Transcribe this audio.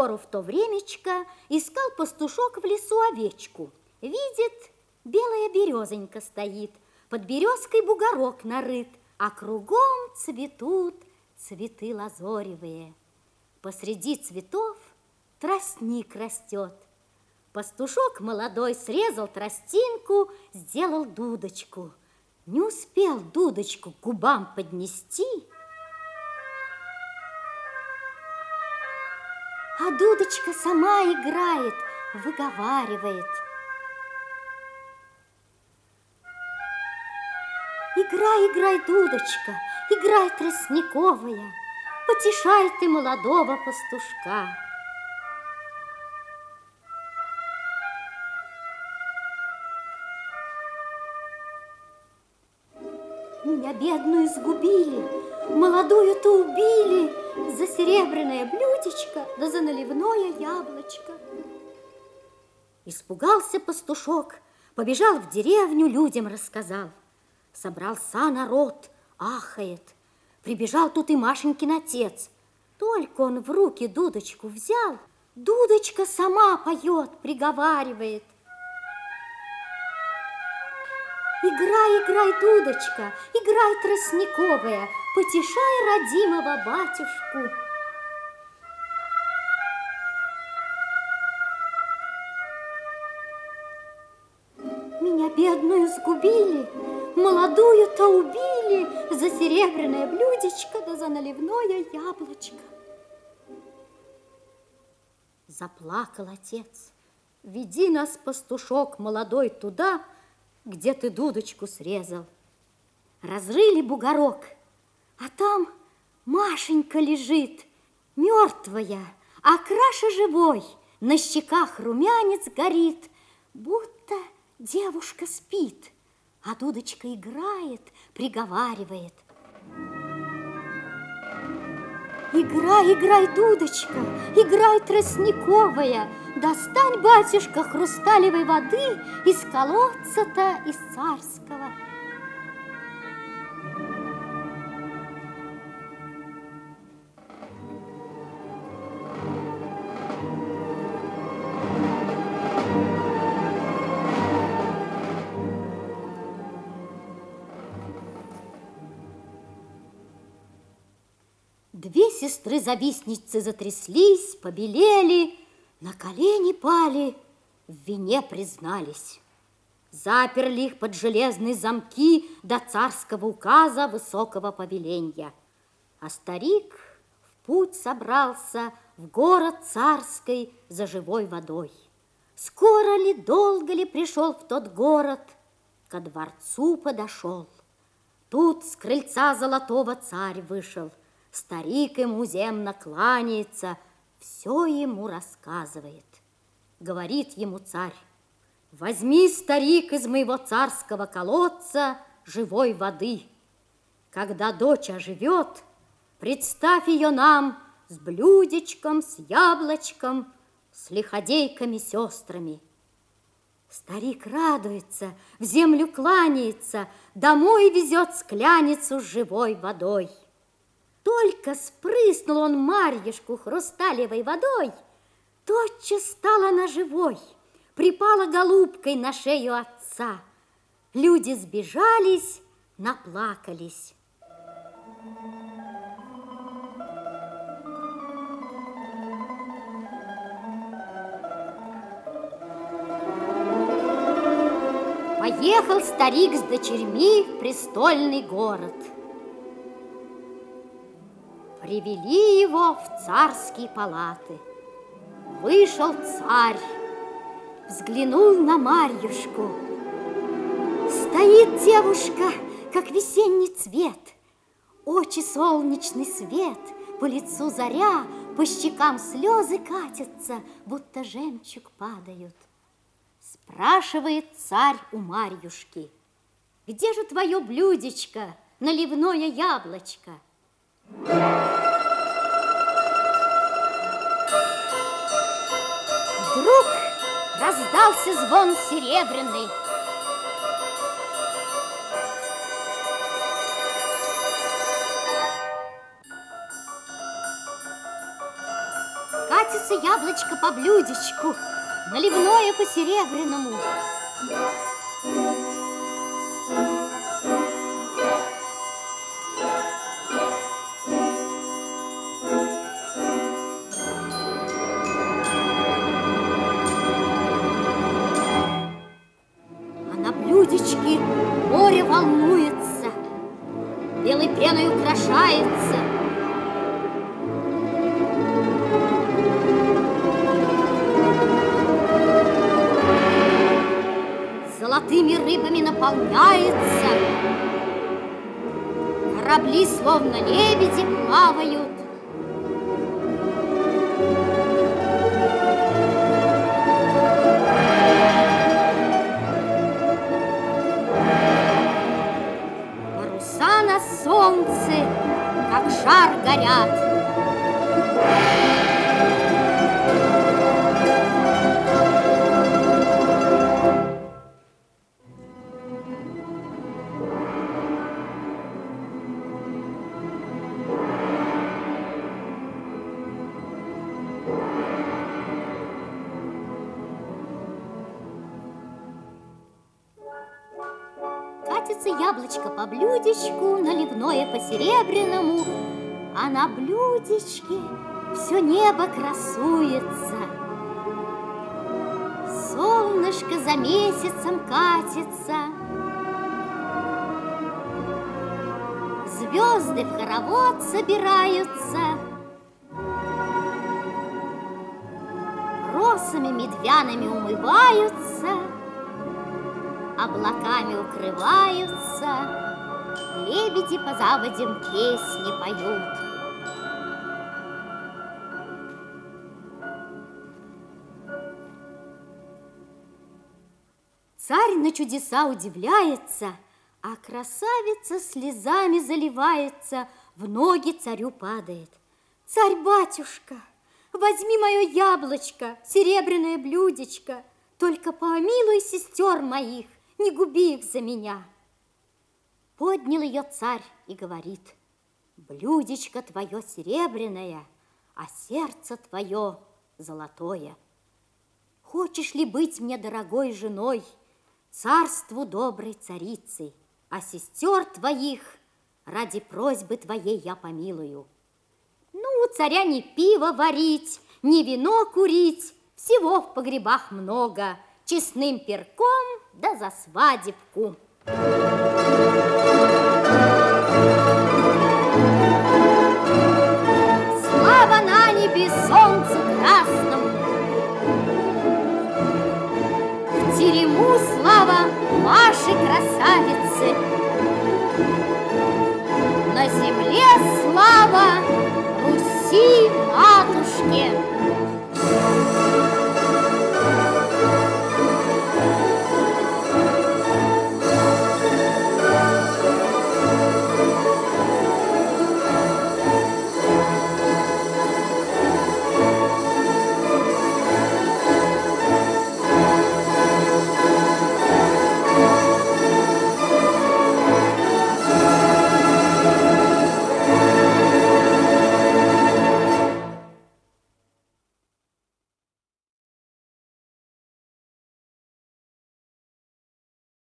пору в то времечко искал пастушок в лесу овечку. Видит, белая березонька стоит, под березкой бугорок нарыт, а кругом цветут цветы лазоревые. Посреди цветов тростник растет. Пастушок молодой срезал тростинку, сделал дудочку. Не успел дудочку к губам поднести, а дудочка сама играет, выговаривает. Играй, играй, дудочка, играй, тростниковая, потешай ты молодого пастушка. Меня бедную сгубили, молодую-то убили За серебряное блюдечко, да за наливное яблочко. Испугался пастушок, побежал в деревню, людям рассказал. Собрался народ, ахает. Прибежал тут и Машенькин отец. Только он в руки дудочку взял, дудочка сама поет, приговаривает. Играй, играй, дудочка, играй, тростниковая, потешай родимого батюшку. Меня бедную сгубили, молодую-то убили за серебряное блюдечко да за наливное яблочко. Заплакал отец. Веди нас, пастушок молодой, туда, где ты дудочку срезал. Разрыли бугорок, а там Машенька лежит, мертвая, а краша живой, на щеках румянец горит, будто девушка спит, а дудочка играет, приговаривает. Играй, играй, дудочка, играй, тростниковая, Достань, батюшка, хрусталевой воды Из колодца-то, из царского. Две сестры-завистницы затряслись, побелели, на колени пали, в вине признались. Заперли их под железные замки до царского указа высокого повеления. А старик в путь собрался в город царской за живой водой. Скоро ли, долго ли пришел в тот город, ко дворцу подошел. Тут с крыльца золотого царь вышел, старик ему земно кланяется – все ему рассказывает. Говорит ему царь, возьми, старик, из моего царского колодца живой воды. Когда дочь оживет, представь ее нам с блюдечком, с яблочком, с лиходейками, сестрами. Старик радуется, в землю кланяется, домой везет скляницу с живой водой. Только спрыснул он Марьюшку хрусталевой водой, тотчас стала она живой, припала голубкой на шею отца. Люди сбежались, наплакались. Поехал старик с дочерьми в престольный город – Привели его в царские палаты. Вышел царь, взглянул на Марьюшку. Стоит девушка, как весенний цвет, Очи солнечный свет, по лицу заря, По щекам слезы катятся, будто жемчуг падают. Спрашивает царь у Марьюшки, Где же твое блюдечко, наливное яблочко? Вдруг раздался звон серебряный. Катится яблочко по блюдечку, наливное по серебряному. А пеной украшается. Золотыми рыбами наполняется. Корабли, словно лебеди, плавают. Катится яблочко по блюдечку, наливное по серебряному, а на блюдечке все небо красуется. Солнышко за месяцем катится, звезды в хоровод собираются, росами медвяными умываются, облаками укрываются, лебеди по заводям песни поют. Царь на чудеса удивляется, а красавица слезами заливается, в ноги царю падает. Царь-батюшка, возьми мое яблочко, серебряное блюдечко, только помилуй сестер моих, не губи их за меня. Поднял ее царь и говорит, блюдечко твое серебряное, а сердце твое золотое. Хочешь ли быть мне дорогой женой, царству доброй царицы, а сестер твоих ради просьбы твоей я помилую. Ну, царя не пиво варить, не вино курить, всего в погребах много, честным перком да за свадебку. Слава на небе солнцу красному, В терему слава Маши красавице, На земле слава